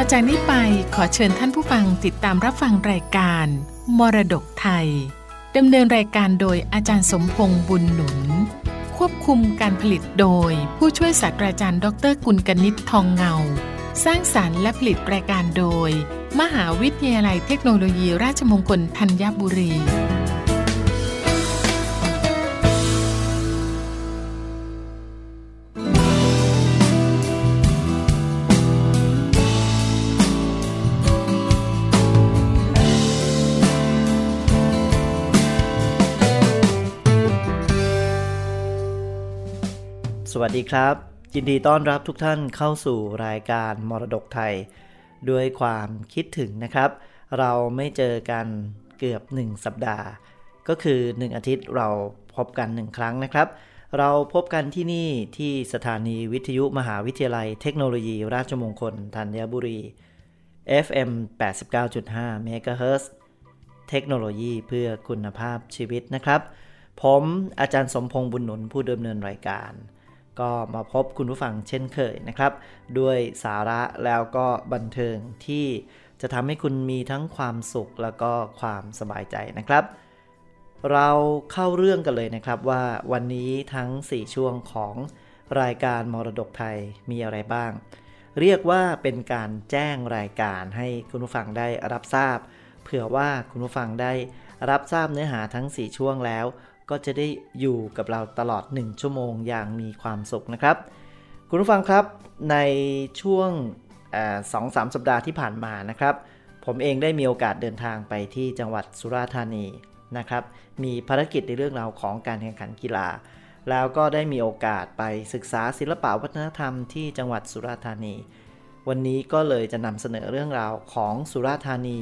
ต่อจากนี้ไปขอเชิญท่านผู้ฟังติดตามรับฟังรายการ มรดกไทยดำเนินรายการโดยอาจารย์สมพงษ์บุญหนุน ควบคุมการผลิตโดย ผู้ช่วยศาสตราจารย์ดรกุลกนิษฐ์ทองเงา สร้างสารรค์และผลิตรายการโดย มหาวิทยาลัยเทคโนโลยีราชมงคลธัญบุรี วัสดีครับ ยินดีต้อนรับทุกท่านเข้าสู่รายการมรดกไทย ด้วยความคิดถึงนะครับ เราไม่เจอกันเกือบ 1 สัปดาห์ ก็คือ 1 อาทิตย์เราพบกัน 1 ครั้งนะครับ เราพบกันที่นี่ที่สถานีวิทยุมหาวิทยาลัยเทคโนโลยีราชมงคลธัญบุรี FM 89.5 MHz เทคโนโลยีเพื่อคุณภาพชีวิตนะครับ ผมอาจารย์สมพงษ์บุญหนุนผู้ดำเนินรายการ ก็มาพบคุณผู้ฟังเช่นเคยนะครับ ด้วยสาระแล้วก็บันเทิงที่จะทำให้คุณมีทั้งความสุขแล้วก็ความสบายใจนะครับ เราเข้าเรื่องกันเลยนะครับว่าวันนี้ทั้ง 4 ช่วงของรายการมรดกไทยมีอะไรบ้าง เรียกว่าเป็นการแจ้งรายการให้คุณผู้ฟังได้รับทราบ เผื่อว่าคุณผู้ฟังได้รับทราบเนื้อหาทั้ง 4 ช่วงแล้ว ก็จะได้อยู่กับเราตลอด 1 ชั่วโมงอย่างมีความสุขนะครับ คุณผู้ฟังครับในช่วงสองสามสัปดาห์ที่ผ่านมานะครับ ผมเองได้มีโอกาสเดินทางไปที่จังหวัดสุราษฎร์ธานีนะครับ มีภารกิจในเรื่องราวของการแข่งขันกีฬา แล้วก็ได้มีโอกาสไปศึกษาศิลปะวัฒนธรรมที่จังหวัดสุราษฎร์ธานี วันนี้ก็เลยจะนำเสนอเรื่องราวของสุราษฎร์ธานี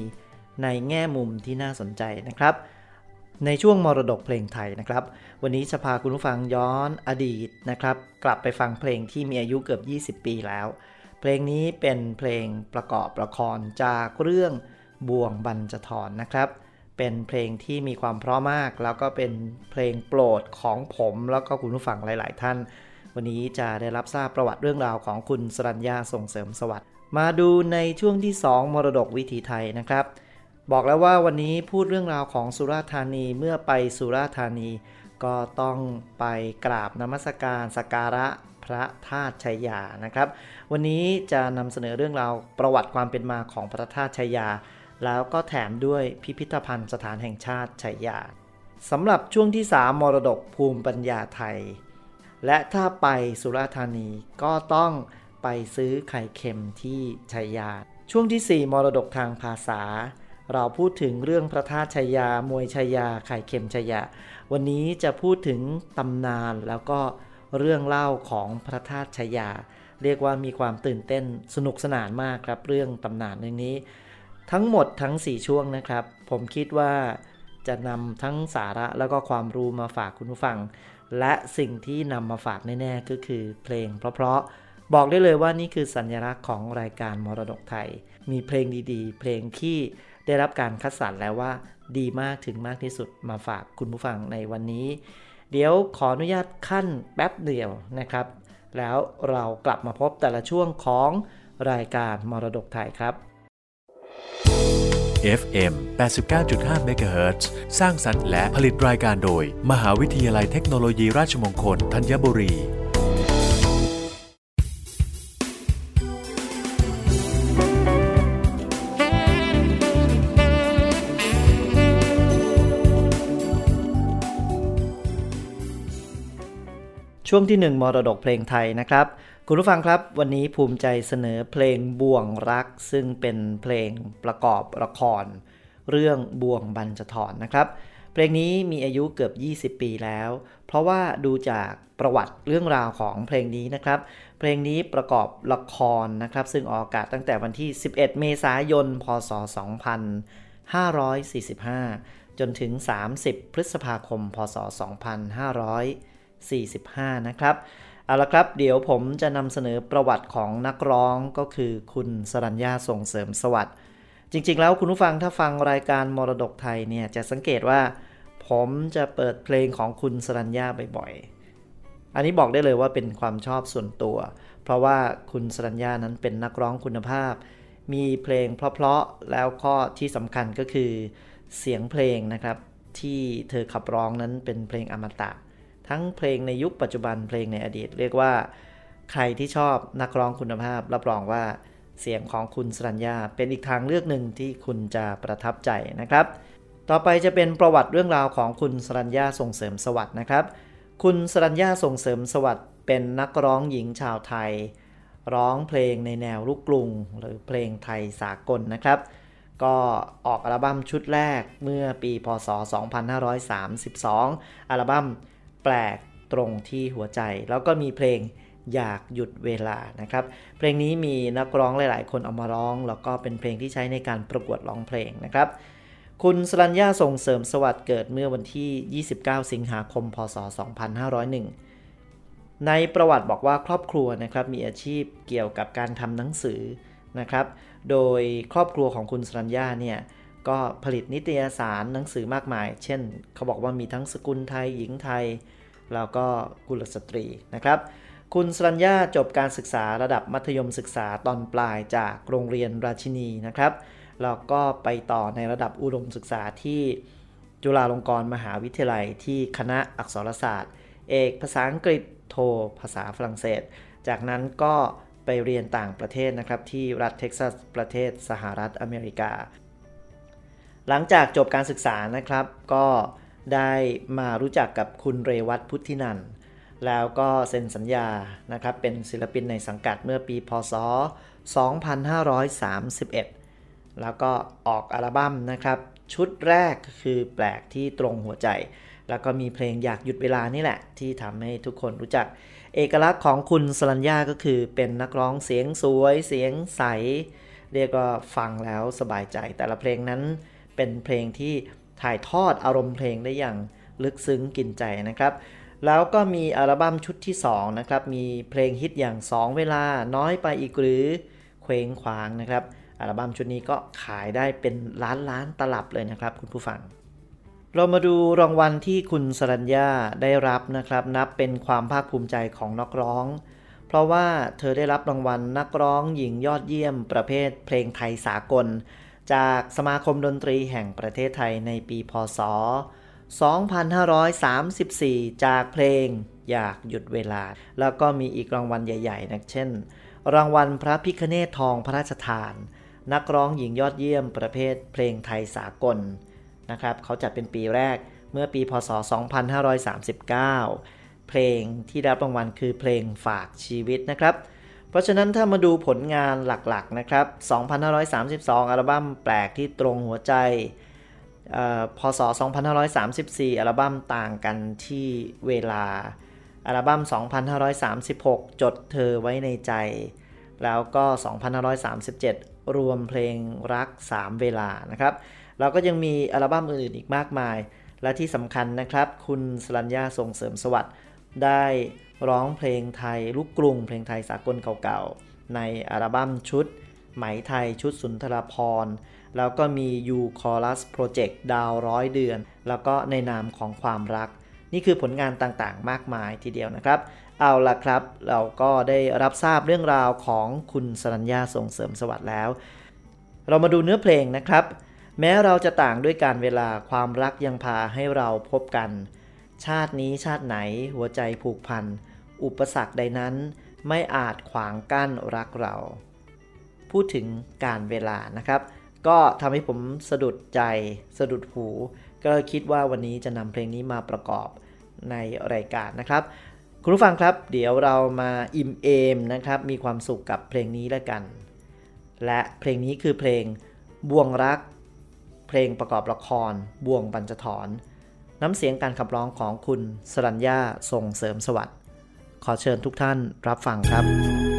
ในแง่มุมที่น่าสนใจนะครับ ในช่วงมรดกเพลงไทยนะครับ วันนี้จะพาคุณผู้ฟังย้อนอดีตนะครับ กลับไปฟังเพลงที่มีอายุเกือบ 20 ปีแล้ว เพลงนี้เป็นเพลงประกอบละครจากเรื่องบ่วงบรรจทรนะครับ เป็นเพลงที่มีความเพราะมาก แล้วก็เป็นเพลงโปรดของผมแล้วก็คุณผู้ฟังหลาย ๆ ท่าน วันนี้จะได้รับทราบประวัติเรื่องราวของคุณสรัญญาส่งเสริมสวัสดิ์มาดูในช่วงที่ 2 มรดกวิถีไทยนะครับ บอกแล้วว่าวันนี้พูดเรื่องราวของสุราธานีเมื่อไปสุราธานี ก็ต้องไปกราบนมัสการสการะพระธาตุชัยยานะครับ วันนี้จะนำเสนอเรื่องราวประวัติความเป็นมาของพระธาตุชัยยา แล้วก็แถมด้วยพิพิธภัณฑ์สถานแห่งชาติชัยยาสำหรับช่วงที่ 3 มรดกภูมิปัญญาไทย และถ้าไปสุราธานีก็ต้องไปซื้อไข่เค็มที่ชัยยา ช่วงที่ 4 มรดกทางภาษา เราพูดถึงเรื่องพระธาตุชัยา มวยชัยา ไข่เค็มชัยา วันนี้จะพูดถึงตำนานแล้วก็เรื่องเล่าของพระธาตุชัยยา เรียกว่ามีความตื่นเต้นสนุกสนานมากครับ เรื่องตำนานเรื่องนี้ ทั้งหมดทั้ง 4 ช่วงนะครับ ผมคิดว่าจะนำทั้งสาระแล้วก็ความรู้มาฝากคุณผู้ฟัง และสิ่งที่นำมาฝากแน่ๆก็คือเพลงเพราะๆบอกได้เลยว่านี่คือสัญลักษณ์ของรายการมรดกไทย มีเพลงดีๆ เพลงที่ ได้รับการคัดสรรแล้วว่าดีมากถึงมากที่สุดมาฝากคุณผู้ฟังในวันนี้ เดี๋ยวขออนุญาตขั้นแป๊บเดียวนะครับ แล้วเรากลับมาพบแต่ละช่วงของรายการมรดกไทยครับ FM 89.5 MHz สร้างสรรค์และผลิตรายการโดย มหาวิทยาลัยเทคโนโลยีราชมงคลธัญบุรี ช่วงที่ 1 มรดกเพลงไทยนะครับ คุณผู้ฟังครับ วันนี้ภูมิใจเสนอเพลงบ่วงรัก ซึ่งเป็นเพลงประกอบละคร เรื่องบ่วงบรรจทรนะครับ เพลงนี้มีอายุเกือบ 20 ปีแล้ว เพราะว่าดูจากประวัติเรื่องราวของเพลงนี้นะครับ เพลงนี้ประกอบละครนะครับ ซึ่งออกอากาศตั้งแต่วันที่ 11 เมษายน พศ 2545 จนถึง 30 พฤษภาคม พศ 2500 45 นะครับ เอาละครับ เดี๋ยวผมจะนำเสนอประวัติของนักร้องก็คือคุณสรัญญาส่งเสริมสวัสดิ์ จริงๆ แล้วคุณผู้ฟังถ้าฟังรายการมรดกไทยเนี่ยจะสังเกตว่า ผมจะเปิดเพลงของคุณสรัญญาบ่อยๆ อันนี้บอกได้เลยว่าเป็นความชอบส่วนตัว เพราะว่าคุณสรัญญานั้นเป็นนักร้องคุณภาพ มีเพลงเพราะๆ แล้วก็ที่สำคัญก็คือเสียงเพลงนะครับที่เธอขับร้องนั้นเป็นเพลงอมตะ ทั้งเพลงในยุคปัจจุบันเพลงในอดีต เรียกว่า ใครที่ชอบนักร้องคุณภาพ รับรองว่าเสียงของคุณสรัญญาเป็นอีกทางเลือกหนึ่งที่คุณจะประทับใจนะครับ ต่อไปจะเป็นประวัติเรื่องราวของคุณสรัญญาส่งเสริมสวัสดิ์นะครับ คุณสรัญญาส่งเสริมสวัสดิ์เป็นนักร้องหญิงชาวไทย ร้องเพลงในแนวลูกกรุง หรือเพลงไทยสากลนะครับ ก็ออกอัลบั้มชุดแรกเมื่อปีพศ 2532 อัลบั้ม แปลกตรงที่หัวใจ แล้วก็มีเพลงอยากหยุดเวลานะครับ เพลงนี้มีนักร้องหลาย ๆ คนเอามาร้อง แล้วก็เป็นเพลงที่ใช้ในการประกวดร้องเพลงนะครับ คุณสรัญญาส่งเสริมสวัสดิ์เกิดเมื่อวันที่ 29 สิงหาคม พศ 2501 ในประวัติบอกว่าครอบครัวนะครับมีอาชีพเกี่ยวกับการทำหนังสือนะครับ โดยครอบครัวของคุณสรัญญาเนี่ยก็ผลิตนิตยสารหนังสือมากมาย เช่น เขาบอกว่ามีทั้งสกุลไทยหญิงไทย แล้วก็กุลสตรีนะครับคุณสรัญญาจบการศึกษาระดับมัธยมศึกษาตอนปลายจากโรงเรียนราชินีนะครับ แล้วก็ไปต่อในระดับอุดมศึกษาที่จุฬาลงกรณ์มหาวิทยาลัยที่คณะอักษรศาสตร์ เอกภาษาอังกฤษโทภาษาฝรั่งเศส จากนั้นก็ไปเรียนต่างประเทศนะครับที่รัฐเท็กซัสประเทศสหรัฐอเมริกา หลังจากจบการศึกษานะครับก็ ได้มารู้จักกับคุณเรวัตพุทธินันแล้วก็เซ็นสัญญานะครับเป็นศิลปินในสังกัดเมื่อปีพศ 2531 แล้วก็ออกอัลบั้มนะครับ ชุดแรกคือแปลกที่ตรงหัวใจ แล้วก็มีเพลงอยากหยุดเวลานี่แหละ ที่ทำให้ทุกคนรู้จัก เอกลักษณ์ของคุณสรัญญาก็คือเป็นนักร้องเสียงสวย เสียงใส เรียกว่าฟังแล้วสบายใจ แต่ละเพลงนั้นเป็นเพลงที่ ถ่ายทอดอารมณ์เพลงได้อย่างลึกซึ้งกินใจนะครับ แล้วก็มีอัลบั้มชุดที่ 2 นะครับ มีเพลงฮิตอย่าง 2 เวลาน้อยไปอีกหรือเคว้งคว้างนะครับ อัลบั้มชุดนี้ก็ขายได้เป็นล้านล้านตลับเลยนะครับ คุณผู้ฟัง เรามาดูรางวัลที่คุณสรัญญาได้รับนะครับ นับเป็นความภาคภูมิใจของนักร้อง เพราะว่าเธอได้รับรางวัลนักร้องหญิงยอดเยี่ยมประเภทเพลงไทยสากล จากสมาคมดนตรีแห่งประเทศไทยในปีพศ 2534 จากเพลงอยากหยุดเวลา แล้วก็มีอีกรางวัลใหญ่ๆนะเช่น รางวัลพระพิคเนตทองพระราชทาน นักร้องหญิงยอดเยี่ยมประเภทเพลงไทยสากลนะครับเขาจัดเป็นปีแรกเมื่อปีพศ 2539 เพลงที่ได้รางวัลคือเพลงฝากชีวิตนะครับ ราะฉะนั้นถ้ามาดูผลงานหลักๆนะครับ 2532 อัลบั้มแปลกที่ตรงหัวใจพศ 2534 อัลบั้มต่างกันที่เวลา อัลบั้ม 2536 จดเธอไว้ในใจ แล้วก็ 2537 รวมเพลงรัก 3 เวลานะครับ เราก็ยังมีอัลบั้มอื่นๆอีกมากมาย และที่สำคัญนะครับ คุณสรัญญาส่งเสริมสวัสดิ์ได้ ร้องเพลงไทยลูกกรุง เพลงไทยสากลเก่าๆ ในอัลบั้มชุด ไหมไทยชุดสุนทรพรแล้วก็มี You Chorus Project ดาวร้อยเดือน แล้วก็ในนามของความรัก นี่คือผลงานต่างๆ มากมายทีเดียวนะครับ เอาละครับ เราก็ได้รับทราบเรื่องราวของคุณสรัญญาส่งเสริมสวัสดิ์แล้ว เรามาดูเนื้อเพลงนะครับ แม้เราจะต่างด้วยการเวลาความรักยังพาให้เราพบกัน ชาตินี้ชาติไหนหัวใจผูกพัน อุปสรรคใดนั้นไม่อาจขวางกั้นรักเรา พูดถึงการเวลานะครับ ก็ทำให้ผมสะดุดใจสะดุดหู ก็คิดว่าวันนี้จะนำเพลงนี้มาประกอบในรายการนะครับ คุณผู้ฟังครับ เดี๋ยวเรามาอิ่มเอมนะครับ มีความสุขกับเพลงนี้แล้วกัน และเพลงนี้คือเพลงบ่วงรัก เพลงประกอบละคร บ่วงบรรจถอนน้ำเสียงการขับร้องของคุณสรัญญาส่งเสริมสวัสดิ์ ขอเชิญทุกท่านรับฟังครับ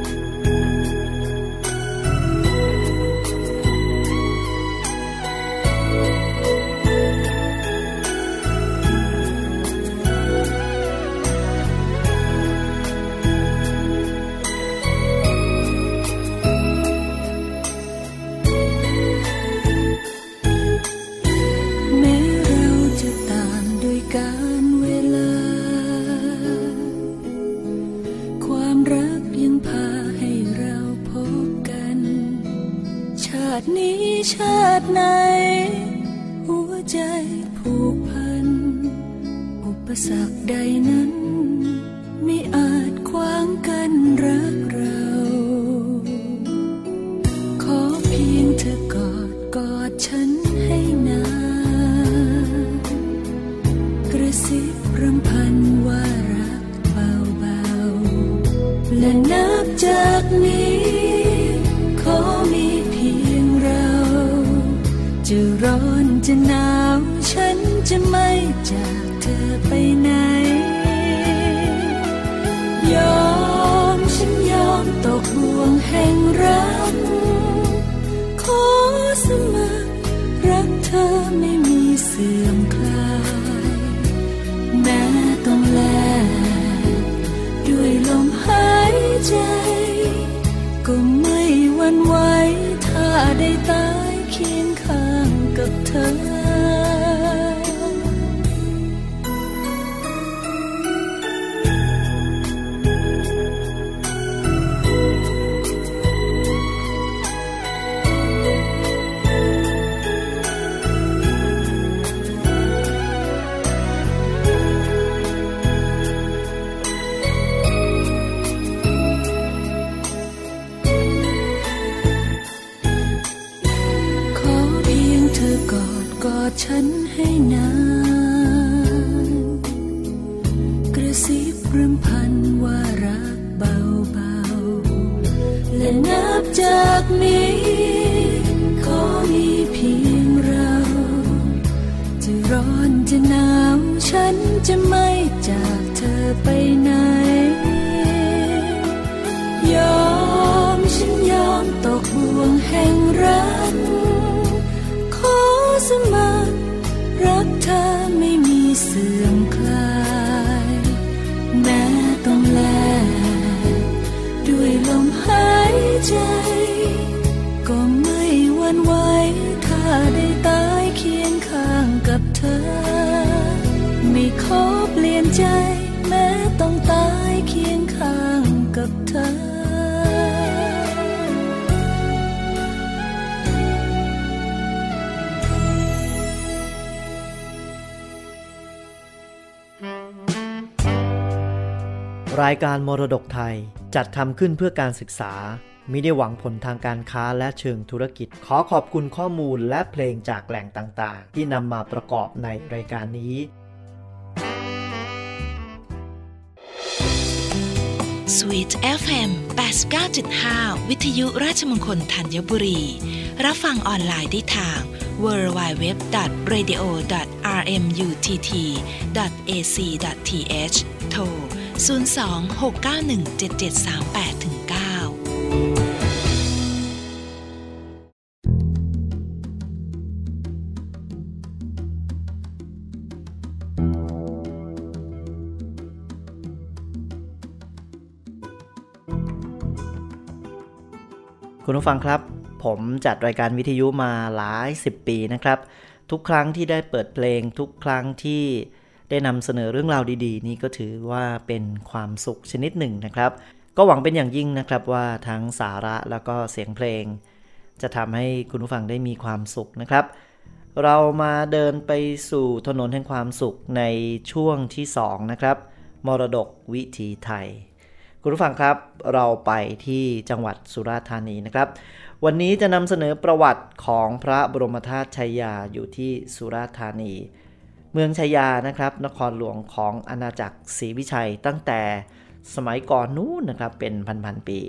ใจ ก็ไม่หวันไหวถ้าได้ตายเคียงข้างกับเธอ ฉั กับเธอ รายการมรดกไทยจัดทำขึ้นเพื่อการศึกษามิได้หวังผลทางการค้าและเชิงธุรกิจ ขอขอบคุณข้อมูลและเพลงจากแหล่งต่างๆ ที่นำมาประกอบในรายการนี้ สวีท FM 89.5 วิทยุราชมงคลธัญบุรี รับฟังออนไลน์ได้ทาง www.radio.rmutt.ac.th โทร 02-691-7738-9 คุณผู้ฟังครับ ผมจัดรายการวิทยุมาหลายสิบปีนะครับ ทุกครั้งที่ได้เปิดเพลงทุกครั้งที่ได้นำเสนอเรื่องราวดีๆ นี่ก็ถือว่าเป็นความสุขชนิดหนึ่งนะครับ ก็หวังเป็นอย่างยิ่งนะครับว่าทั้งสาระแล้วก็เสียงเพลง จะทำให้คุณผู้ฟังได้มีความสุขนะครับ เรามาเดินไปสู่ถนนแห่งความสุขในช่วงที่ 2 นะครับ มรดกวิถีไทย คุณผู้ฟังครับเราไปที่จังหวัดสุราษฎร์ธานีนะครับ วันนี้จะนำเสนอประวัติของพระบรมธาตุชัยยาอยู่ที่สุราษฎร์ธานี เมืองชัยยานะครับ นครหลวงของอาณาจักรศรีวิชัยตั้งแต่สมัยก่อนนู้นนะครับเป็นพันๆปี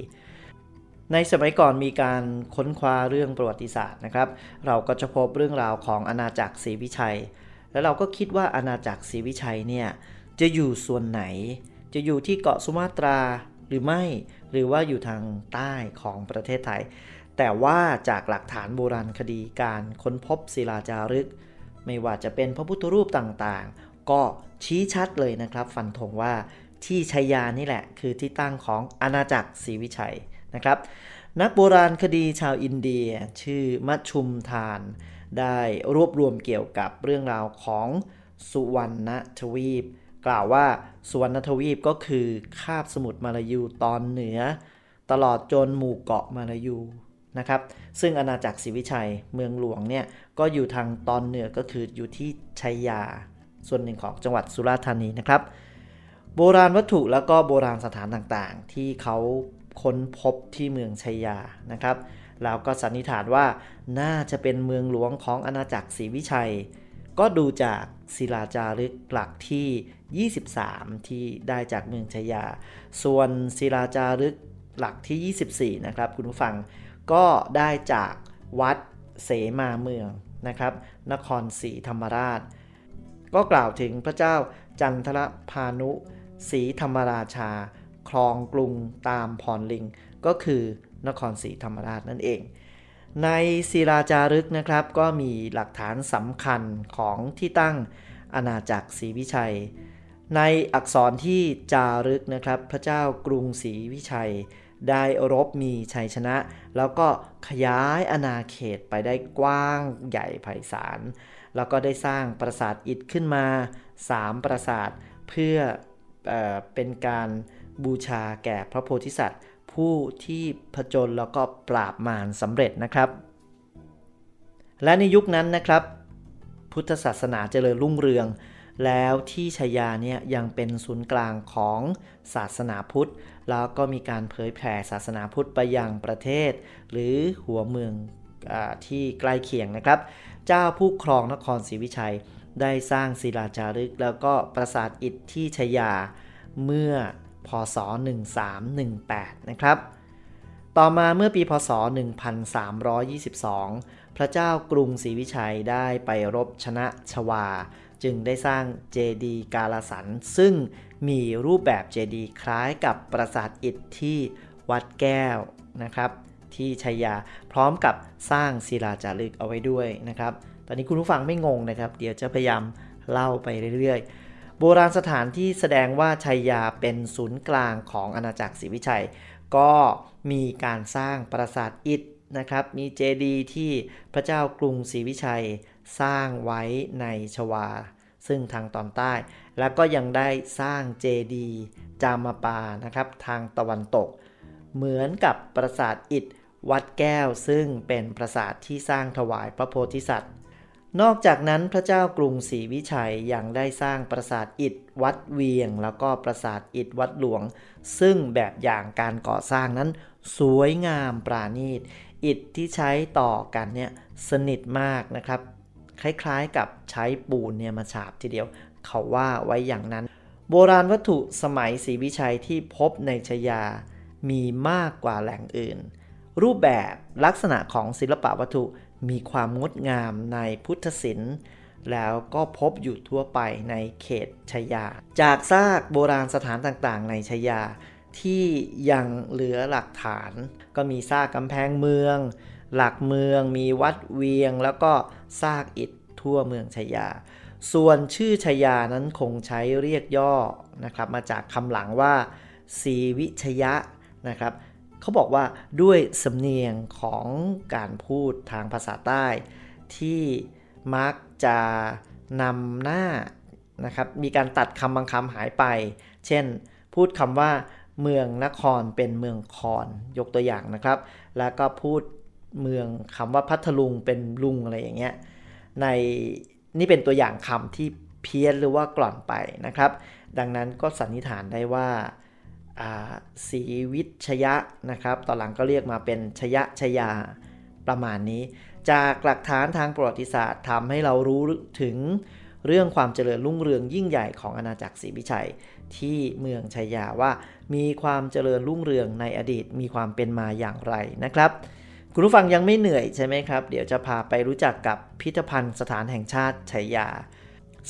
ในสมัยก่อนมีการค้นคว้าเรื่องประวัติศาสตร์นะครับ เราก็จะพบเรื่องราวของอาณาจักรศรีวิชัย แล้วเราก็คิดว่าอาณาจักรศรีวิชัยเนี่ยจะอยู่ส่วนไหน จะอยู่ที่เกาะสุมาตราหรือไม่ หรือว่าอยู่ทางใต้ของประเทศไทย แต่ว่าจากหลักฐานโบราณคดีการค้นพบศิลาจารึก ไม่ว่าจะเป็นพระพุทธรูปต่างๆ ก็ชี้ชัดเลยนะครับ ฟันธงว่าที่ชัยยานี่แหละ คือที่ตั้งของอาณาจักรศรีวิชัยนะครับ นักโบราณคดีชาวอินเดีย ชื่อมัชชุมทาน ได้รวบรวมเกี่ยวกับเรื่องราวของสุวรรณทวีป กล่าวว่าสุวรรณทวีปก็คือคาบสมุทรมาลายูตอนเหนือ ตลอดจนหมู่เกาะมาลายูนะครับซึ่งอาณาจักรศรีวิชัยเมืองหลวงเนี่ยก็อยู่ทางตอนเหนือก็คืออยู่ที่ชัยยา ส่วนหนึ่งของจังหวัดสุราษฎร์ธานีนะครับ โบราณวัตถุแล้วก็โบราณสถานต่างๆ ที่เขาค้นพบที่เมืองชัยยานะครับแล้วก็สันนิษฐานว่าน่าจะเป็นเมืองหลวงของอาณาจักรศรีวิชัย ก็ดูจากศิลาจารึกหลักที่ 23 ที่ได้จากเมืองชัยยา ส่วนศิลาจารึกหลักที่ 24 นะครับ คุณผู้ฟังก็ได้จากวัดเสมาเมืองนะครับ นครศรีธรรมราช ก็กล่าวถึงพระเจ้าจันทรพานุศรีธรรมราชา ครองกรุงตามพรลิง ก็คือนครศรีธรรมราชนั่นเอง ในศิลาจารึกนะครับ ก็มีหลักฐานสำคัญของที่ตั้งอาณาจักรศรีวิชัย ในอักษรที่จารึกนะครับ พระเจ้ากรุงศรีวิชัย ได้รบมีชัยชนะ แล้วก็ขยายอาณาเขตไปได้กว้างใหญ่ไพศาล แล้วก็ได้สร้างปราสาทอิฐขึ้นมา 3 ปราสาทเพื่อเออเป็นการบูชาแก่พระโพธิสัตว์ ผู้ที่ผจญแล้วก็ปราบมารสำเร็จนะครับ และในยุคนั้นนะครับ พุทธศาสนาเจริญรุ่งเรือง แล้วที่ชยาเนี่ยยังเป็นศูนย์กลางของศาสนาพุทธ แล้วก็มีการเผยแผ่ศาสนาพุทธไปยังประเทศ หรือหัวเมืองอที่ใกล้เคียงนะครับ เจ้าผู้ครองนครศรีวิชัยได้สร้างศิลาจารึก แล้วก็ปราสาทอิฐที่ชยาเมื่อพศ 1318 นะครับ ต่อมาเมื่อปีพศ 1322 พระเจ้ากรุงศรีวิชัยได้ไปรบชนะชวา จึงได้สร้างเจดีกาลสัน ซึ่งมีรูปแบบเจดีคล้ายกับปราสาทอิฐที่วัดแก้วนะครับที่ชัยยาพร้อมกับสร้างศิลาจารึกเอาไว้ด้วยนะครับ ตอนนี้คุณผู้ฟังไม่งงนะครับ เดี๋ยวจะพยายามเล่าไปเรื่อยๆ โบราณสถานที่แสดงว่าชัยยาเป็นศูนย์กลางของอาณาจักรศรีวิชัย ก็มีการสร้างปราสาทอิฐนะครับ มีเจดีย์ที่พระเจ้ากรุงศรีวิชัย สร้างไว้ในชวา ซึ่งทางตอนใต้ แล้วก็ยังได้สร้างเจดีจามาปานะครับทางตะวันตก เหมือนกับปราสาทอิฐวัดแก้วซึ่งเป็นปราสาทที่สร้างถวายพระโพธิสัตว์ นอกจากนั้นพระเจ้ากรุงศรีวิชัยยังได้สร้างปราสาทอิฐวัดเวียง แล้วก็ปราสาทอิฐวัดหลวง ซึ่งแบบอย่างการก่อสร้างนั้น สวยงามปราณีต อิฐที่ใช้ต่อกันเนี่ยสนิทมากนะครับ คล้ายๆกับใช้ปูนเนี่ยมาฉาบทีเดียว เขาว่าไว้อย่างนั้น โบราณวัตถุสมัยศรีวิชัยที่พบในชยา มีมากกว่าแหล่งอื่น รูปแบบลักษณะของศิลปะวัตถุมีความงดงามในพุทธศิลป์แล้วก็พบอยู่ทั่วไปในเขตชยา จากซากโบราณสถานต่างๆ ในชยา ที่ยังเหลือหลักฐาน ก็มีซากกำแพงเมือง หลักเมืองมีวัดเวียง แล้วก็ซากอิฐทั่วเมืองชยา ส่วนชื่อชยานั้นคงใช้เรียกย่อนะครับมาจากคำหลังว่าสีวิชยะนะครับเขาบอกว่าด้วยสำเนียงของการพูดทางภาษาใต้ ที่มักจะนำหน้านะครับมีการตัดคำบางคำหายไป เช่น พูดคำว่าเมืองนครเป็นเมืองคอนยกตัวอย่างนะครับ แล้วก็พูด เมืองคำว่าพัทลุงเป็นลุงอะไรอย่างเงี้ยในนี่เป็นตัวอย่างคำที่เพี้ยนหรือว่ากล่อนไปนะครับ ดังนั้นก็สันนิษฐานได้ว่าศรีวิชยะนะครับ ตอนหลังก็เรียกมาเป็นชยะชยาประมาณนี้ จากหลักฐานทางประวัติศาสตร์ทำให้เรารู้ถึงเรื่องความเจริญรุ่งเรืองยิ่งใหญ่ของอาณาจักรศรีวิชัยที่เมืองชัยยาว่ามีความเจริญรุ่งเรืองในอดีตมีความเป็นมาอย่างไรนะครับ คุณผู้ฟังยังไม่เหนื่อยใช่ไหมครับ เดี๋ยวจะพาไปรู้จักกับพิพิธภัณฑ์สถานแห่งชาติชัยยา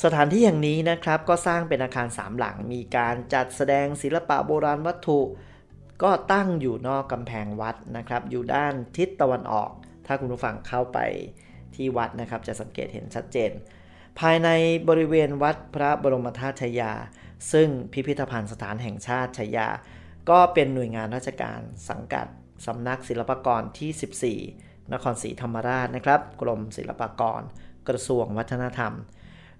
สถานที่แห่งนี้นะครับก็สร้างเป็นอาคารสามหลัง มีการจัดแสดงศิลปะโบราณวัตถุ ก็ตั้งอยู่นอกกำแพงวัดนะครับ อยู่ด้านทิศตะวันออก ถ้าคุณผู้ฟังเข้าไปที่วัดนะครับ จะสังเกตเห็นชัดเจน ภายในบริเวณวัดพระบรมธาตุชัยยา ซึ่งพิพิธภัณฑ์สถานแห่งชาติชัยยา ก็เป็นหน่วยงานราชการสังกัด สำนักศิลปากรที่ 14 นครศรีธรรมราชนะครับ กรมศิลปากร กระทรวงวัฒนธรรม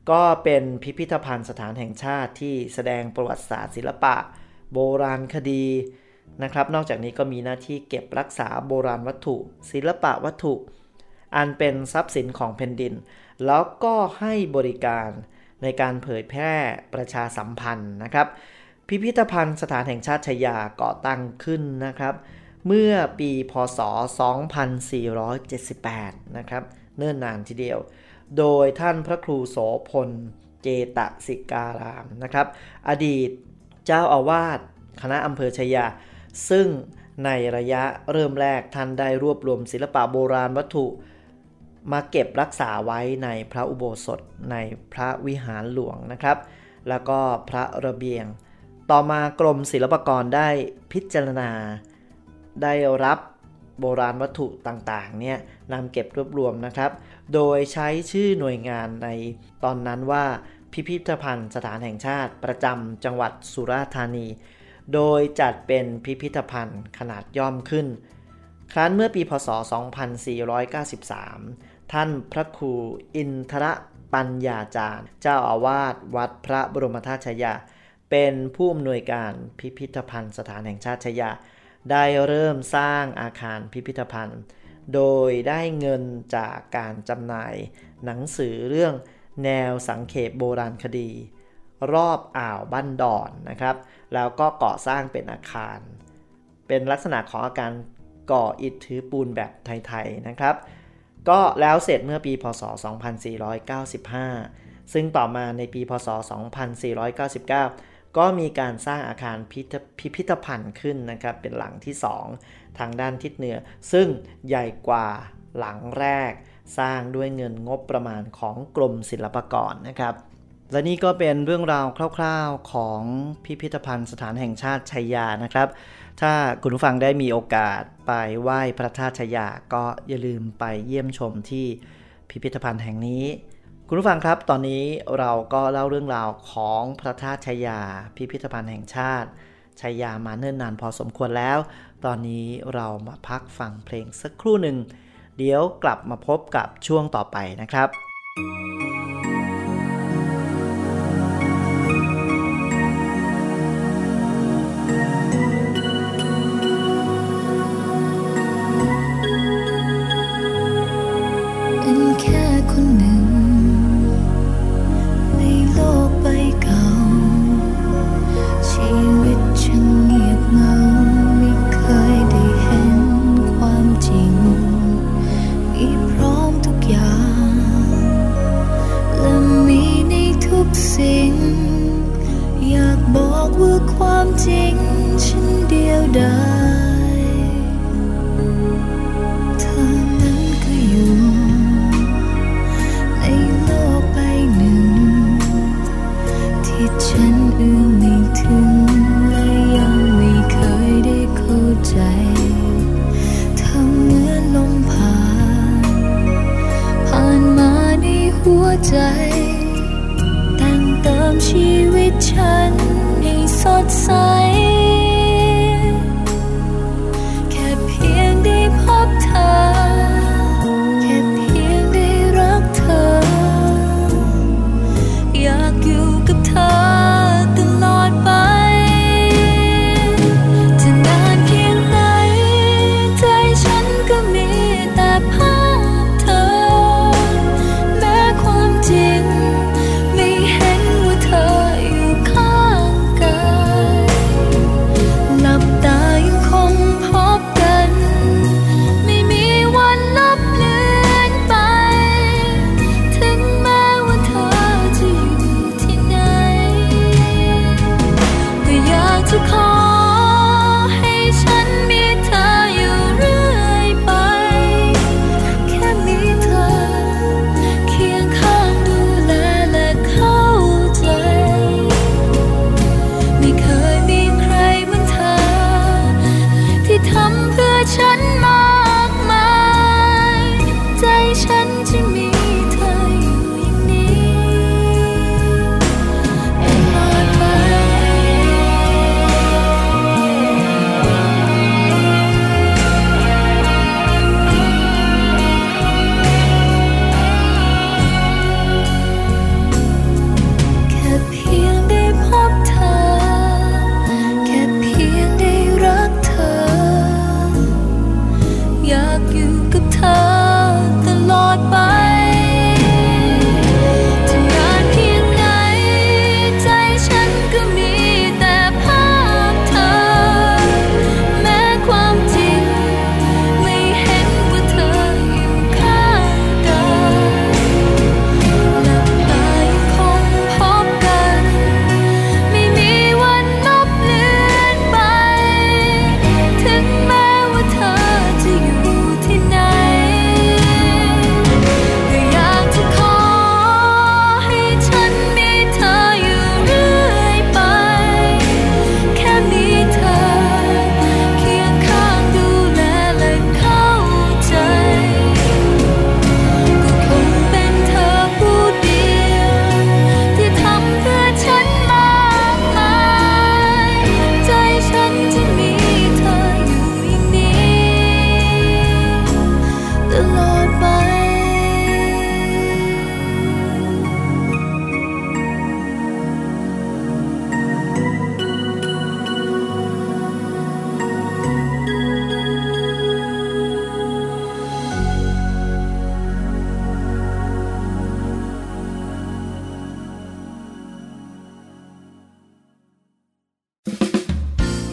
ก็เป็นพิพิธภัณฑ์สถานแห่งชาติที่แสดงประวัติศาสตร์ศิลปะ โบราณคดีนะครับ นอกจากนี้ก็มีหน้าที่เก็บรักษาโบราณวัตถุ ศิลปะวัตถุ อันเป็นทรัพย์สินของแผ่นดิน แล้วก็ให้บริการในการเผยแพร่ประชาสัมพันธ์นะครับ พิพิธภัณฑ์สถานแห่งชาติชยาก่อตั้งขึ้นนะครับ เมื่อปีพศ 2478 นะครับ เนิ่นนานทีเดียว โดยท่านพระครูโสพลเจตสิการามนะครับ อดีตเจ้าอาวาสคณะอำเภอชยา ซึ่งในระยะเริ่มแรกท่านได้รวบรวมศิลปะโบราณวัตถุ มาเก็บรักษาไว้ในพระอุโบสถในพระวิหารหลวงนะครับ แล้วก็พระระเบียง ต่อมากรมศิลปากรได้พิจารณา ได้รับโบราณวัตถุต่างๆเนี่ยนำเก็บรวบรวมนะครับ โดยใช้ชื่อหน่วยงานในตอนนั้นว่าพิพิธภัณฑ์สถานแห่งชาติประจำจังหวัดสุราษฎร์ธานี โดยจัดเป็นพิพิธภัณฑ์ขนาดย่อมขึ้น ครั้นเมื่อปีพศ 2493 ท่านพระครูอินทรปัญญาจารย์ เจ้าอาวาสวัดพระบรมธาตุชยา เป็นผู้อำนวยการพิพิธภัณฑ์สถานแห่งชาติชยา ได้เริ่มสร้างอาคารพิพิธภัณฑ์ โดยได้เงินจากการจำหน่าย หนังสือเรื่องแนวสังเขปโบราณคดี รอบอ่าวบ้านดอนนะครับ แล้วก็ก่อสร้างเป็นอาคาร เป็นลักษณะของอาการก่ออิฐถือปูนแบบไทยๆนะครับ ก็แล้วเสร็จเมื่อปีพศ 2495 ซึ่งต่อมาในปีพศ 2499 ก็มีการสร้างอาคารพิพิธภัณฑ์ขึ้นนะครับ เป็นหลังที่ 2 ทางด้านทิศเหนือ ซึ่งใหญ่กว่าหลังแรก สร้างด้วยเงินงบประมาณของกรมศิลปากรนะครับ และนี่ก็เป็นเรื่องราวคร่าวๆของพิพิธภัณฑ์สถานแห่งชาติชัยยานะครับ ถ้าคุณผู้ฟังได้มีโอกาสไปไหว้พระธาตุชัยยาก็อย่าลืมไปเยี่ยมชมที่พิพิธภัณฑ์แห่งนี้ คุณผู้ฟังครับ ตอนนี้เราก็เล่าเรื่องราวของพระธาตุชัยยา พิพิธภัณฑ์แห่งชาติชัยยามาเนิ่นนานพอสมควรแล้ว ตอนนี้เรามาพักฟังเพลงสักครู่หนึ่ง เดี๋ยวกลับมาพบกับช่วงต่อไปนะครับเป็ ใจ แต่งเติมชีวิตฉันให้สดใส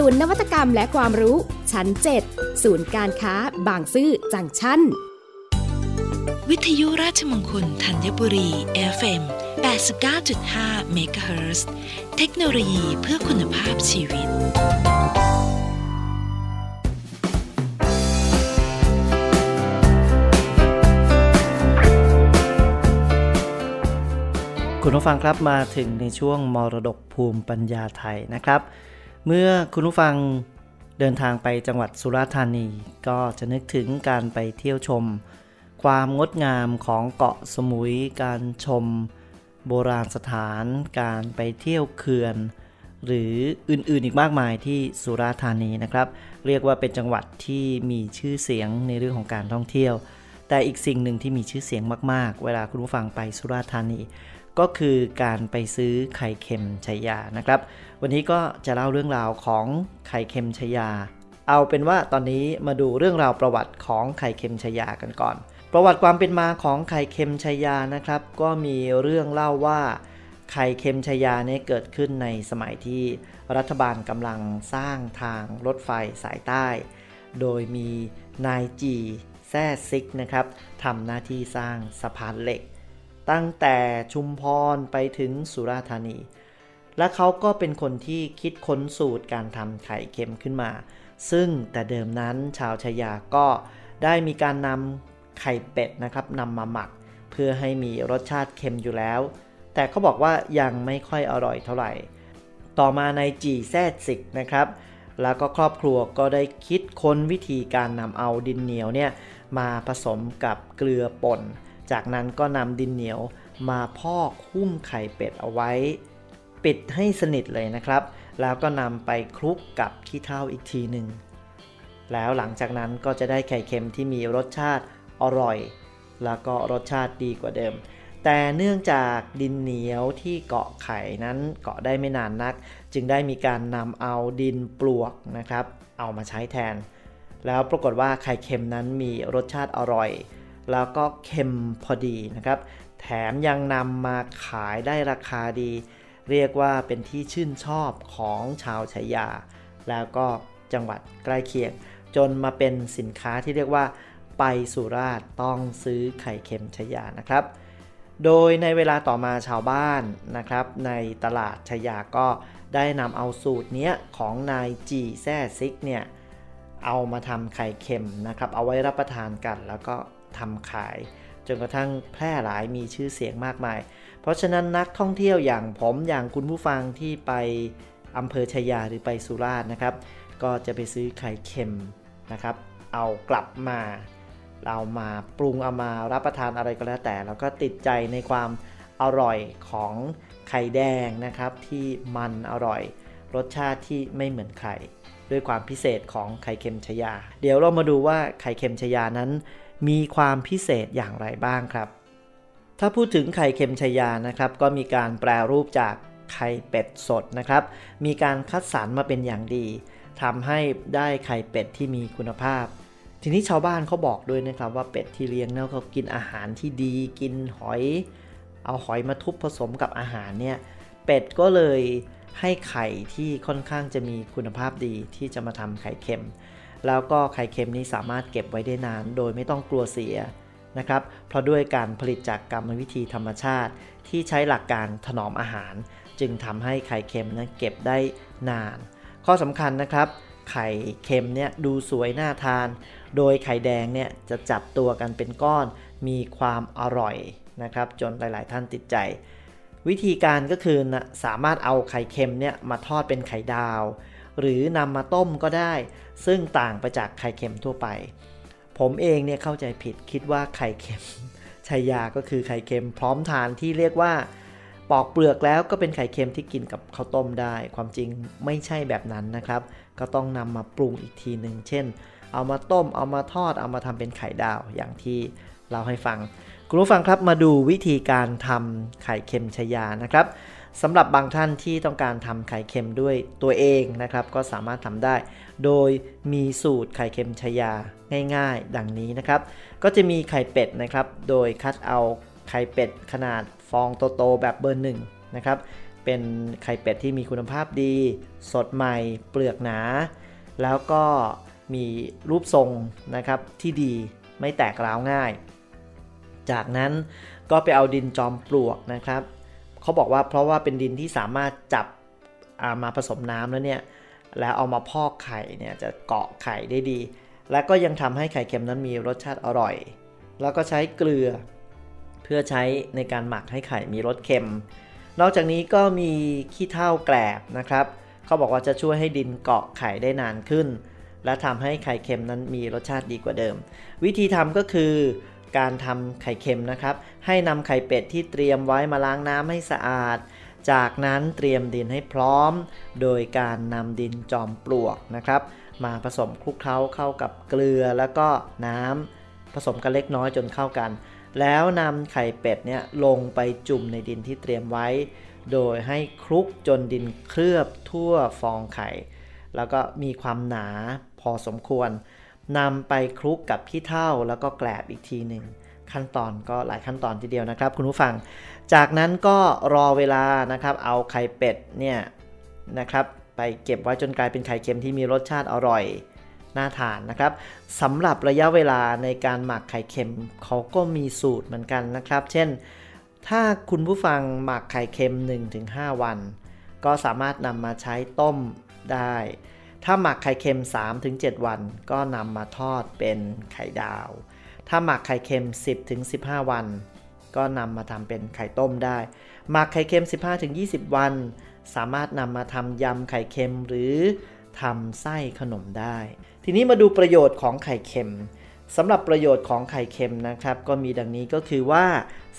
ศูนย์นวัตกรรมและความรู้ ชั้น 7 ศูนย์การค้า บางซื่อจังชั่นวิทยุราชมงคลธัญบุรี FM 89.5 MHz เทคโนโลยีเพื่อคุณภาพชีวิตคุณผู้ฟังครับมาถึงในช่วงมรดกภูมิปัญญาไทยนะครับ เมื่อคุณผู้ฟังเดินทางไปจังหวัดสุราษฎร์ธานี ก็จะนึกถึงการไปเที่ยวชม ความงดงามของเกาะสมุย การชม โบราณสถาน การไปเที่ยวเขื่อน หรืออื่นๆอีกมากมายที่สุราษฎร์ธานีนะครับ เรียกว่าเป็นจังหวัดที่มีชื่อเสียงในเรื่องของการท่องเที่ยว แต่อีกสิ่งหนึ่งที่มีชื่อเสียงมาก ๆ เวลาคุณผู้ฟังไปสุราษฎร์ธานี ก็คือการไปซื้อไข่เค็มชัยานะครับ วันนี้ก็จะเล่าเรื่องราวของไข่เค็มชัยา เอาเป็นว่าตอนนี้มาดูเรื่องราวประวัติของไข่เค็มชัยากันก่อน ประวัติความเป็นมาของไข่เค็มชัยานะครับ ก็มีเรื่องเล่าว่าไข่เค็มชัยยาเนี่ยเกิดขึ้นในสมัยที่รัฐบาลกำลังสร้างทางรถไฟสายใต้ โดยมีนายจีแซ่ซิกนะครับทำหน้าที่สร้างสะพานเหล็ก ตั้งแต่ชุมพรไปถึงสุราษฎร์ธานี และเขาก็เป็นคนที่คิดค้นสูตรการทำไข่เค็มขึ้นมา ซึ่งแต่เดิมนั้นชาวชายาก็ได้มีการนำไข่เป็ดนะครับนำมาหมัก เพื่อให้มีรสชาติเค็มอยู่แล้ว แต่เขาบอกว่ายังไม่ค่อยอร่อยเท่าไหร่ ต่อมาในจีแซดสิกนะครับแล้วก็ครอบครัวก็ได้คิดค้นวิธีการนำเอาดินเหนียวเนี่ยมาผสมกับเกลือป่น จากนั้นก็นำดินเหนียวมาพอกหุ้มไข่เป็ดเอาไว้ ปิดให้สนิทเลยนะครับ แล้วก็นำไปคลุกกับขี้เถ้าอีกทีหนึ่งแล้วหลังจากนั้นก็จะได้ไข่เค็มที่มีรสชาติอร่อย แล้วก็รสชาติดีกว่าเดิม แต่เนื่องจากดินเหนียวที่เกาะไข่นั้นเกาะได้ไม่นานนัก จึงได้มีการนำเอาดินปลวกนะครับ เอามาใช้แทน แล้วปรากฏว่าไข่เค็มนั้นมีรสชาติอร่อย แล้วก็เค็มพอดีนะครับ แถมยังนำมาขายได้ราคาดี เรียกว่าเป็นที่ชื่นชอบของชาวชัยา แล้วก็จังหวัดใกล้เคียง จนมาเป็นสินค้าที่เรียกว่า ไปสุราษฎร์ต้องซื้อไข่เค็มชัยานะครับ โดยในเวลาต่อมาชาวบ้านนะครับ ในตลาดชายาก็ได้นำเอาสูตรเนี้ยของนายจีแซ่ซิกเนี่ยเอามาทำไข่เค็มนะครับ เอาไว้รับประทานกันแล้วก็ ทำขาย จนกระทั่งแพร่หลายมีชื่อเสียงมากมาย เพราะฉะนั้นนักท่องเที่ยวอย่างผมอย่างคุณผู้ฟังที่ไปอำเภอชายาหรือไปสุราษฎร์นะครับ ก็จะไปซื้อไข่เค็มนะครับ เอากลับมา เรามาปรุงเอามารับประทานอะไรก็แล้วแต่ แล้วก็ติดใจในความอร่อยของไข่แดงนะครับ ที่มันอร่อย รสชาติที่ไม่เหมือนใครด้วยความพิเศษของไข่เค็มชยา เดี๋ยวเรามาดูว่าไข่เค็มชยานั้น มีความพิเศษอย่างไรบ้างครับ ถ้าพูดถึงไข่เค็มชยานะครับ ก็มีการแปรรูปจากไข่เป็ดสดนะครับ มีการคัดสรรมาเป็นอย่างดีทำให้ได้ไข่เป็ดที่มีคุณภาพ ทีนี้ชาวบ้านเขาบอกด้วยนะครับว่าเป็ดที่เลี้ยงเนี่ยเขากินอาหารที่ดี กินหอย เอาหอยมาทุบผสมกับอาหารเนี่ย เป็ดก็เลยให้ไข่ที่ค่อนข้างจะมีคุณภาพดีที่จะมาทำไข่เค็ม แล้วก็ไข่เค็มนี้สามารถเก็บไว้ได้นาน โดยไม่ต้องกลัวเสียนะครับ เพราะด้วยการผลิตจากกรรมวิธีธรรมชาติ ที่ใช้หลักการถนอมอาหาร จึงทำให้ไข่เค็มนั้นเก็บได้นาน ข้อสำคัญนะครับ ไข่เค็มเนี่ยดูสวยน่าทาน โดยไข่แดงเนี่ยจะจับตัวกันเป็นก้อน มีความอร่อยนะครับ จนหลาย ๆ ท่านติดใจ วิธีการก็คือนะสามารถเอาไข่เค็มเนี่ยมาทอดเป็นไข่ดาว หรือนำมาต้มก็ได้ ซึ่งต่างไปจากไข่เค็มทั่วไป ผมเองเนี่ยเข้าใจผิดคิดว่าไข่เค็มชัยยาก็คือไข่เค็มพร้อมทานที่เรียกว่า ปอกเปลือกแล้วก็เป็นไข่เค็มที่กินกับข้าวต้มได้ ความจริงไม่ใช่แบบนั้นนะครับ ก็ต้องนำมาปรุงอีกทีหนึ่งเช่น เอามาต้มเอามาทอดเอามาทำเป็นไข่ดาวอย่างที่เราให้ฟัง คุณผู้ฟังครับมาดูวิธีการทำไข่เค็มชายานะครับ สำหรับบางท่านที่ต้องการทำไข่เค็มด้วยตัวเองนะครับ ก็สามารถทำได้ โดยมีสูตรไข่เค็มชายาง่าย ๆ ดังนี้นะครับ ก็จะมีไข่เป็ดนะครับ โดยคัดเอาไข่เป็ดขนาดฟองโตๆแบบเบอร์หนึ่งนะครับ เป็นไข่เป็ดที่มีคุณภาพดี สดใหม่ เปลือกหนา แล้วก็มีรูปทรงนะครับที่ดีไม่แตกร้าวง่าย จากนั้นก็ไปเอาดินจอมปลวกนะครับ เขาบอกว่าเพราะว่าเป็นดินที่สามารถจับามาผสมน้ำแล้วเนี่ยแล้วเอามาพอกไข่เนี่ยจะเกาะไข่ได้ดี และก็ยังทำให้ไข่เค็มนั้นมีรสชาติอร่อย แล้วก็ใช้เกลือเพื่อใช้ในการหมักให้ไข่มีรสเค็ม นอกจากนี้ก็มีขี้เถ้าแกลบนะครับเขาบอกว่าจะช่วยให้ดินเกาะไข่ได้นานขึ้น และทำให้ไข่เค็มนั้นมีรสชาติดีกว่าเดิม วิธีทำก็คือ การทำไข่เค็มนะครับ ให้นำไข่เป็ดที่เตรียมไว้มาล้างน้ำให้สะอาด จากนั้นเตรียมดินให้พร้อม โดยการนำดินจอมปลวกนะครับ มาผสมคลุกเคล้าเข้ากับเกลือแล้วก็น้ำผสมกันเล็กน้อยจนเข้ากัน แล้วนำไข่เป็ดเนี่ยลงไปจุ่มในดินที่เตรียมไว้ โดยให้คลุกจนดินเคลือบทั่วฟองไข่ แล้วก็มีความหนาพอสมควร นำไปคลุกกับขี้เถ้าแล้วก็แกลบอีกทีหนึ่งขั้นตอนก็หลายขั้นตอนทีเดียวนะครับ คุณผู้ฟัง จากนั้นก็รอเวลานะครับ เอาไข่เป็ดเนี่ยนะครับ ไปเก็บไว้จนกลายเป็นไข่เค็มที่มีรสชาติอร่อยน่าทานนะครับสำหรับระยะเวลาในการหมักไข่เค็มเขาก็มีสูตรเหมือนกันนะครับ เช่น ถ้าคุณผู้ฟังหมักไข่เค็ม 1-5 วัน ก็สามารถนำมาใช้ต้มได้ ถ้าหมักไข่เค็ม 3-7 วัน ก็นำมาทอดเป็นไข่ดาว ถ้าหมักไข่เค็ม 10-15 วัน ก็นำมาทำเป็นไข่ต้มได้ หมักไข่เค็ม 15-20 วัน สามารถนำมาทำยำไข่เค็มหรือทำไส้ขนมได้ ทีนี้มาดูประโยชน์ของไข่เค็มสำหรับประโยชน์ของไข่เค็มนะครับ ก็มีดังนี้ก็คือว่า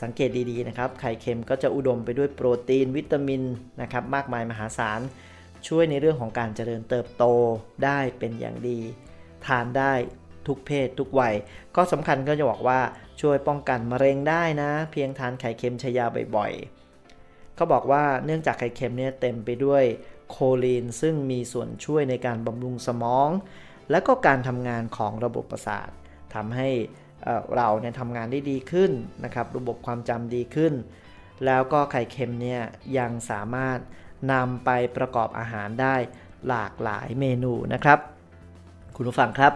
สังเกตดีๆนะครับ ไข่เค็มก็จะอุดมไปด้วยโปรตีนวิตามินนะครับ มากมายมหาศาล ช่วยในเรื่องของการเจริญเติบโตได้เป็นอย่างดี ทานได้ทุกเพศทุกวัย ก็สำคัญก็จะบอกว่าช่วยป้องกันมะเร็งได้นะ เพียงทานไข่เค็มชายาบ่อยๆเขาบอกว่าเนื่องจากไข่เค็มเนี่ยเต็มไปด้วยโคลีนซึ่งมีส่วนช่วยในการบำรุงสมอง และก็การทำงานของระบบประสาททำให้เราเนี่ยทำงานได้ดีขึ้นนะครับ ระบบความจำดีขึ้น แล้วก็ไข่เค็มเนี่ยยังสามารถ นำไปประกอบอาหารได้หลากหลายเมนูนะครับ คุณผู้ฟังครับ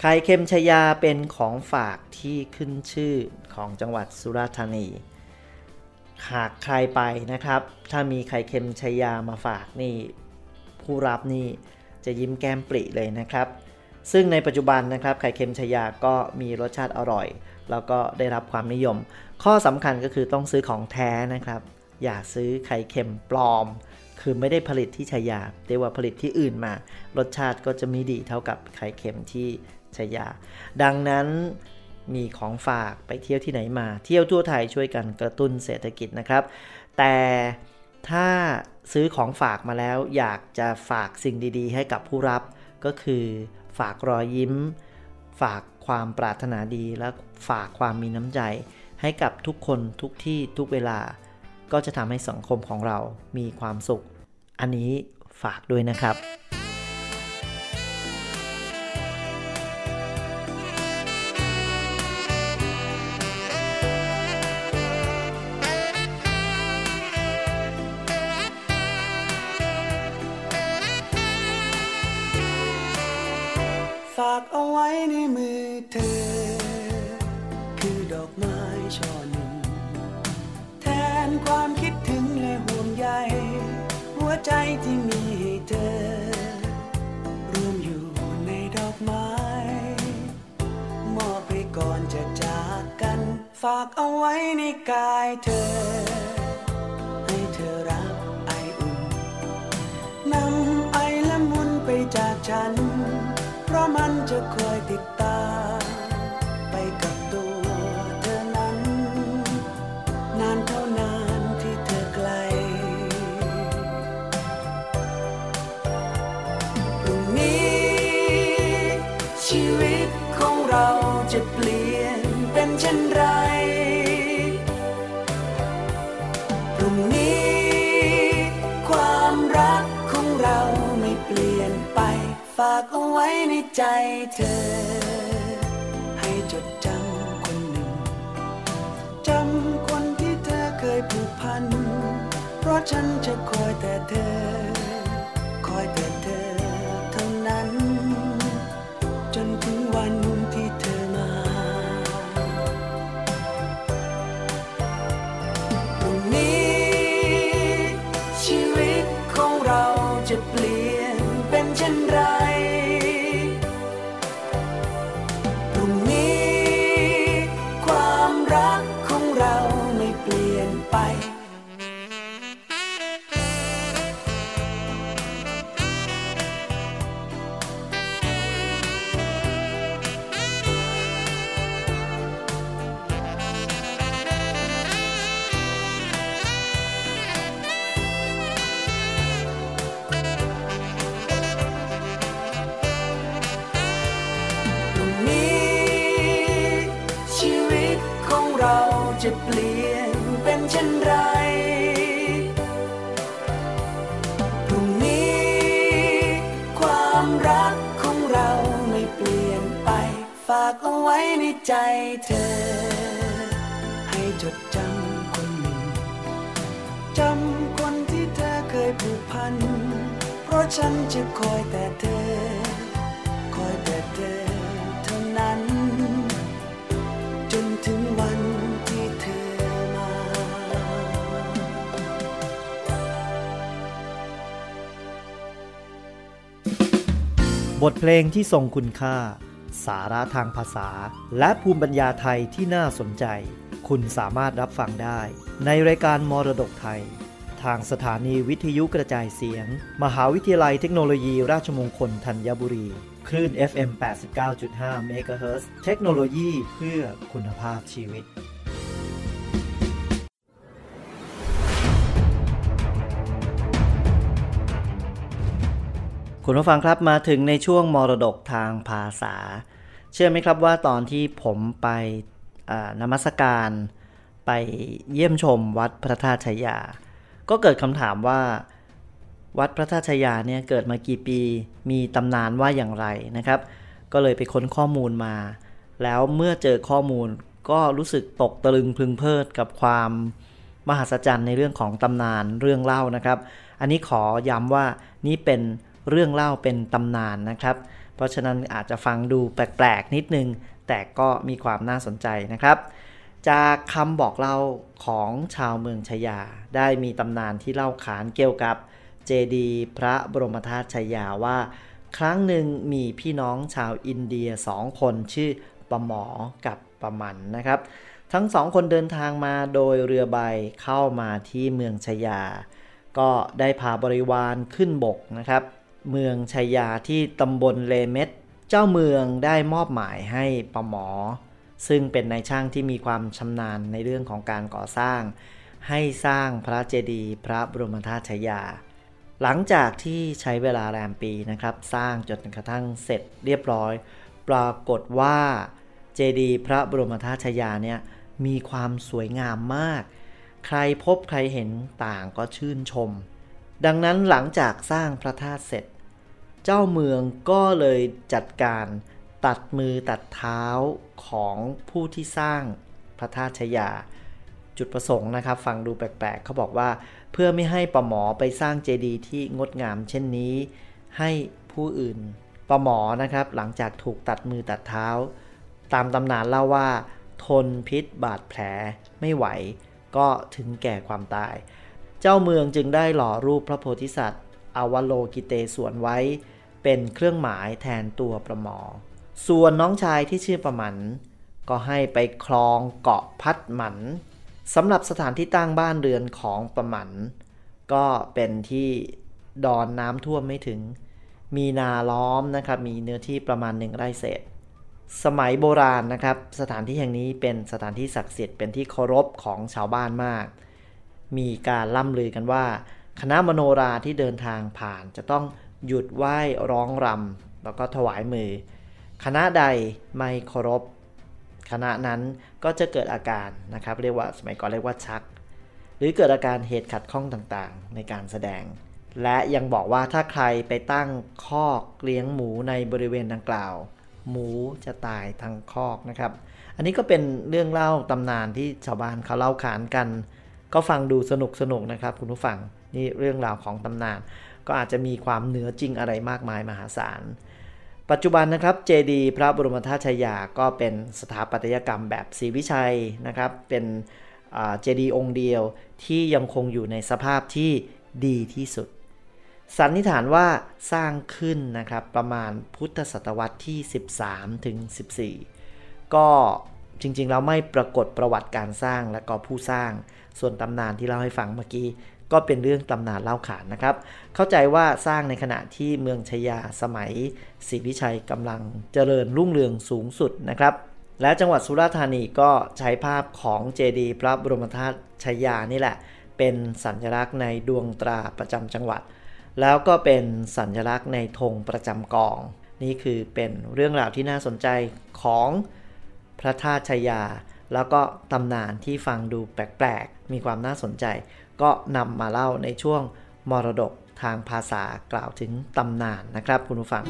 ไข่เค็มชยาเป็นของฝากที่ขึ้นชื่อของจังหวัดสุราษฎร์ธานี หากใครไปนะครับ ถ้ามีไข่เค็มชยามาฝากนี่ ผู้รับนี่จะยิ้มแก้มปริเลยนะครับ ซึ่งในปัจจุบันนะครับไข่เค็มชยาก็มีรสชาติอร่อย แล้วก็ได้รับความนิยม ข้อสำคัญก็คือต้องซื้อของแท้นะครับ อย่าซื้อไข่เค็มปลอม คือไม่ได้ผลิตที่ชายา แต่ว่าผลิตที่อื่นมา รสชาติก็จะไม่ดีเท่ากับไข่เค็มที่ชายา ดังนั้นมีของฝากไปเที่ยวที่ไหนมา เที่ยวทั่วไทยช่วยกันกระตุ้นเศรษฐกิจนะครับ แต่ถ้าซื้อของฝากมาแล้ว อยากจะฝากสิ่งดี ๆ ให้กับผู้รับ ก็คือฝากรอยยิ้ม ฝากความปรารถนาดีและฝากความมีน้ำใจ ให้กับทุกคนทุกที่ทุกเวลา ก็จะทำให้สังคมของเรามีความสุข อันนี้ฝากด้วยนะครับ ฝากเอาไว้ในกายเธอ ให้เธอรับไออุ่นนำไอละมุนไปจากฉัน เพราะมันจะคอยติดตามไปกับตัวเธอนั้น นานเท่านานที่เธอไกลพรุ่งนี้ ชีวิตของเราจะเปลี่ยนเป็นเช่นไร ฝากเอาไว้ในใจเธอ ให้จดจำคนหนึ่ง จำคนที่เธอเคยผูกพัน เพราะฉันจะคอยแต่เธอ ไว้ในใจเธอ ให้จดจำคนหนึ่งจำคนที่เธอเคยผูกพัน เพราะฉันจะคอยแต่เธอ คอยแต่เธอเท่านั้น จนถึงวันที่เธอมาบทเพลงที่ทรงคุณค่า สาระทางภาษา และภูมิปัญญาไทยที่น่าสนใจ คุณสามารถรับฟังได้ ในรายการมรดกไทย ทางสถานีวิทยุกระจายเสียง มหาวิทยาลัยเทคโนโลยีราชมงคลธัญบุรี คลื่น FM 89.5 MHz เทคโนโลยีเพื่อคุณภาพชีวิตคุณผู้ฟังครับมาถึงในช่วงมรดกทางภาษา เชื่อไหมครับว่าตอนที่ผมไปนมัสการไปเยี่ยมชมวัดพระธาตุชยา ก็เกิดคำถามว่าวัดพระธาตุชยาเนี่ยเกิดมากี่ปีมีตำนานว่าอย่างไรนะครับ ก็เลยไปค้นข้อมูลมา แล้วเมื่อเจอข้อมูลก็รู้สึกตกตะลึงพึงเพลิดกับความมหัศจรรย์ในเรื่องของตำนานเรื่องเล่านะครับ อันนี้ขอย้ำว่านี่เป็นเรื่องเล่าเป็นตำนานนะครับ เพราะฉะนั้นอาจจะฟังดูแปลกๆนิดนึง แต่ก็มีความน่าสนใจนะครับ จากคำบอกเล่าของชาวเมืองชยา ได้มีตำนานที่เล่าขานเกี่ยวกับเจดีพระบรมธาตุชยาว่า ครั้งหนึ่งมีพี่น้องชาวอินเดียสองคนชื่อปะหมอกับปะมันนะครับ ทั้งสองคนเดินทางมาโดยเรือใบเข้ามาที่เมืองชยา ก็ได้พาบริวารขึ้นบกนะครับ เมืองชัยยาที่ตำบลเลเม็ดเจ้าเมืองได้มอบหมายให้ปหมอ ซึ่งเป็นนายช่างที่มีความชำนาญในเรื่องของการก่อสร้าง ให้สร้างพระเจดีย์พระบรมธาตุชัยยา หลังจากที่ใช้เวลาแรมปีนะครับ สร้างจนกระทั่งเสร็จเรียบร้อย ปรากฏว่าเจดีย์พระบรมธาตุชัยาเนี่ยมีความสวยงามมาก ใครพบใครเห็นต่างก็ชื่นชม ดังนั้นหลังจากสร้างพระธาตุเสร็จ เจ้าเมืองก็เลยจัดการตัดมือตัดเท้าของผู้ที่สร้างพระธาตุชยา จุดประสงค์นะครับ ฟังดูแปลกๆ เขาบอกว่า เพื่อไม่ให้ปหมอไปสร้างเจดีย์ที่งดงามเช่นนี้ ให้ผู้อื่นปหมอนะครับหลังจากถูกตัดมือตัดเท้า ตามตำนานเล่าว่า ทนพิษบาดแผลไม่ไหว ก็ถึงแก่ความตาย เจ้าเมืองจึงได้หล่อรูปพระโพธิสัตว์อวโลกิเตสวนไว้ เป็นเครื่องหมายแทนตัวประหมอ ส่วนน้องชายที่ชื่อประหมัน ก็ให้ไปคลองเกาะพัดหมันสำหรับสถานที่ตั้งบ้านเรือนของประหมัน ก็เป็นที่ดอนน้ำท่วมไม่ถึง มีนาล้อมนะครับ มีเนื้อที่ประมาณหนึ่งไร่เศษ สมัยโบราณนะครับ สถานที่แห่งนี้เป็นสถานที่ศักดิ์สิทธิ์เป็นที่เคารพของชาวบ้านมาก มีการล่ำลือกันว่า คณะมโนราที่เดินทางผ่านจะต้อง หยุดไหว้ร้องรำแล้วก็ถวายมือ คณะใดไม่เคารพคณะนั้นก็จะเกิดอาการนะครับเรียกว่าสมัยก่อนเรียกว่าชัก หรือเกิดอาการเหตุขัดข้องต่างๆ ในการแสดง และยังบอกว่าถ้าใครไปตั้งคอกเลี้ยงหมูในบริเวณดังกล่าว หมูจะตายทั้งคอกนะครับ อันนี้ก็เป็นเรื่องเล่าตำนานที่ชาวบ้านเขาเล่าขานกัน ก็ฟังดูสนุกสนุกนะครับคุณผู้ฟังนี่เรื่องราวของตำนาน ก็อาจจะมีความเหนือจริงอะไรมากมายมหาศาล ปัจจุบันนะครับเจดีพระบรมธาตุชายาก็เป็นสถาปัตยกรรมแบบศรีวิชัยนะครับ เป็นเจดีองค์เดียวที่ยังคงอยู่ในสภาพที่ดีที่สุด สันนิษฐานว่าสร้างขึ้นนะครับประมาณพุทธศตวรรษที่ 13ถึง14 ก็จริงๆ แล้วไม่ปรากฏประวัติการสร้างและก็ผู้สร้าง ส่วนตำนานที่เล่าให้ฟังเมื่อกี้ ก็เป็นเรื่องตำนานเล่าขานนะครับ เข้าใจว่าสร้างในขณะที่เมืองชยาสมัยศรีวิชัยกำลังเจริญรุ่งเรืองสูงสุดนะครับ และจังหวัดสุราษฎร์ธานีก็ใช้ภาพของเจดีย์พระบรมธาตุชยานี่แหละ เป็นสัญลักษณ์ในดวงตราประจำจังหวัด แล้วก็เป็นสัญลักษณ์ในธงประจำกอง นี่คือเป็นเรื่องราวที่น่าสนใจของพระธาตุชยา แล้วก็ตำนานที่ฟังดูแปลกๆ มีความน่าสนใจ ก็นำมาเล่าในช่วงมรดกทางภาษากล่าวถึงตำนานนะครับคุณผู้ฟัง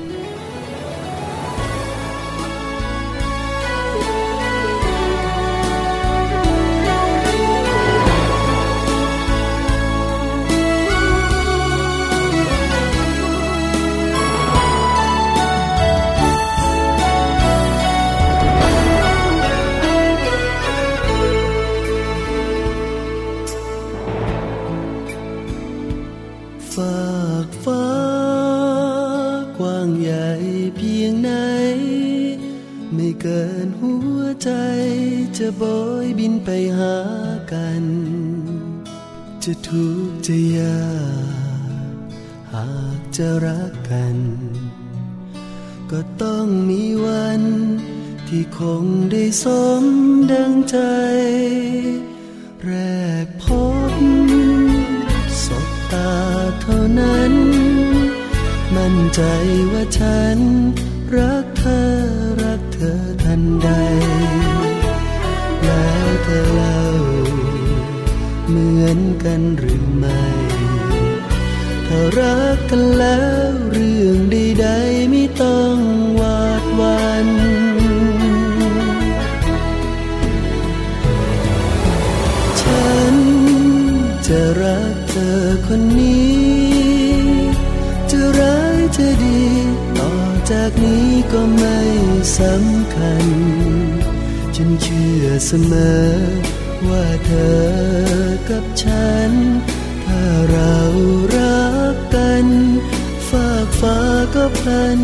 จะบอยบินไปหากัน จะทุกข์จะยากหากจะรักกัน ก็ต้องมีวันที่คงได้สมดังใจ แรกพบสบตาเท่านั้น มั่นใจว่าฉันรักเธอรักเธอทันใด เธอเล่า เหมือนกันหรือไม่ถ้ารักกันแล้วเรื่องใดๆไม่ต้องหวาดวันฉันจะรักเธอคนนี้ จะร้ายจะดี ต่อจากนี้ก็ไม่สำ เสมอ ว่าเธอกับฉัน ถ้าเรารักกัน ฝากฟ้าก็พลัน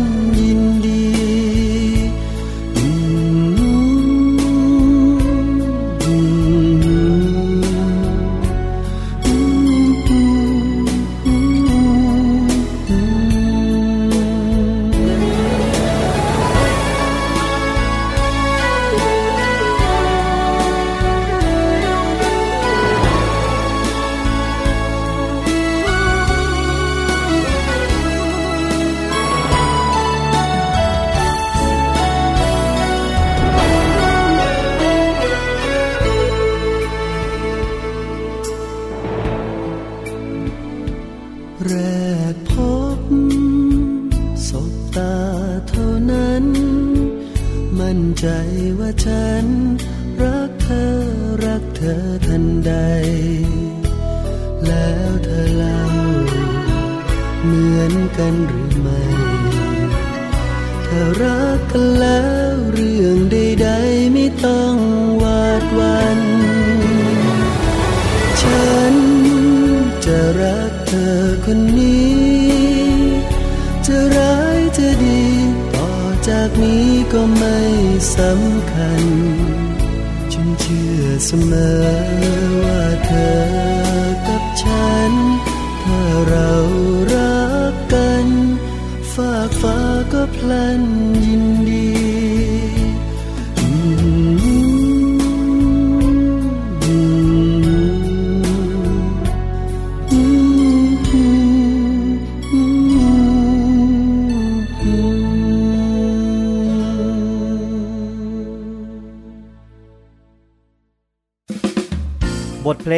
ก็ไม่สำคัญ ฉันเชื่อเสมอว่าเธอ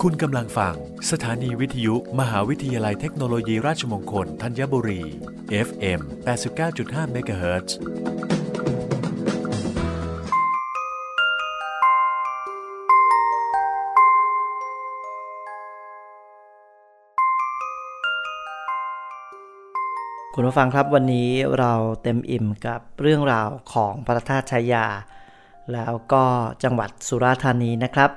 คุณกำลังฟัง สถานีวิทยุ มหาวิทยาลัยเทคโนโลยีราชมงคลธัญบุรี FM 89.5 MHz คุณผู้ฟังครับวันนี้เราเต็มอิ่มกับเรื่องราวของพระธาตุชายา แล้วก็จังหวัดสุราษฎร์ธานีนะครับ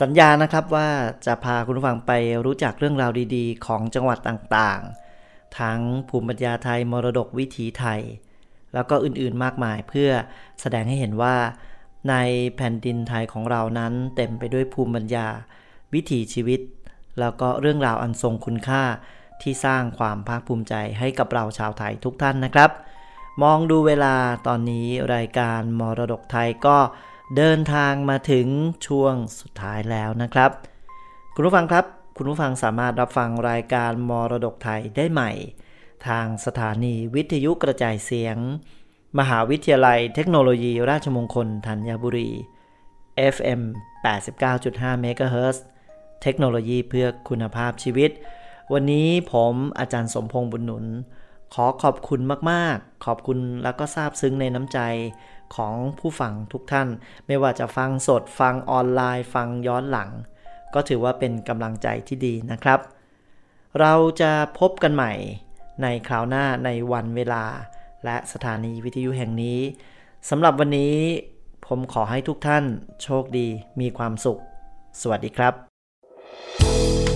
สัญญานะครับว่าจะพาคุณผู้ฟังไปรู้จักเรื่องราวดีๆ ของจังหวัดต่างๆ ทั้งภูมิปัญญาไทยมรดกวิถีไทย แล้วก็อื่นๆมากมายเพื่อแสดงให้เห็นว่า ในแผ่นดินไทยของเรานั้นเต็มไปด้วยภูมิปัญญา วิถีชีวิต แล้วก็เรื่องราวอันทรงคุณค่าที่สร้างความภาคภูมิใจให้กับเราชาวไทยทุกท่านนะครับ มองดูเวลาตอนนี้รายการมรดกไทยก็ เดินทางมาถึงช่วงสุดท้ายแล้วนะครับ คุณผู้ฟังครับ คุณผู้ฟังสามารถรับฟังรายการมรดกไทยได้ใหม่ ทางสถานีวิทยุกระจายเสียง มหาวิทยาลัยเทคโนโลยีราชมงคลธัญบุรี FM 89.5 MHz เทคโนโลยีเพื่อคุณภาพชีวิต วันนี้ผมอาจารย์สมพงษ์บุญหนุน ขอขอบคุณมากๆ ขอบคุณแล้วก็ซาบซึ้งในน้ำใจของผู้ฟังทุกท่าน ไม่ว่าจะฟังสดฟังออนไลน์ ฟังย้อนหลัง ก็ถือว่าเป็นกำลังใจที่ดีนะครับ เราจะพบกันใหม่ในคราวหน้าในวันเวลา และสถานีวิทยุแห่งนี้สำหรับวันนี้ ผมขอให้ทุกท่านโชคดีมีความสุข สวัสดีครับ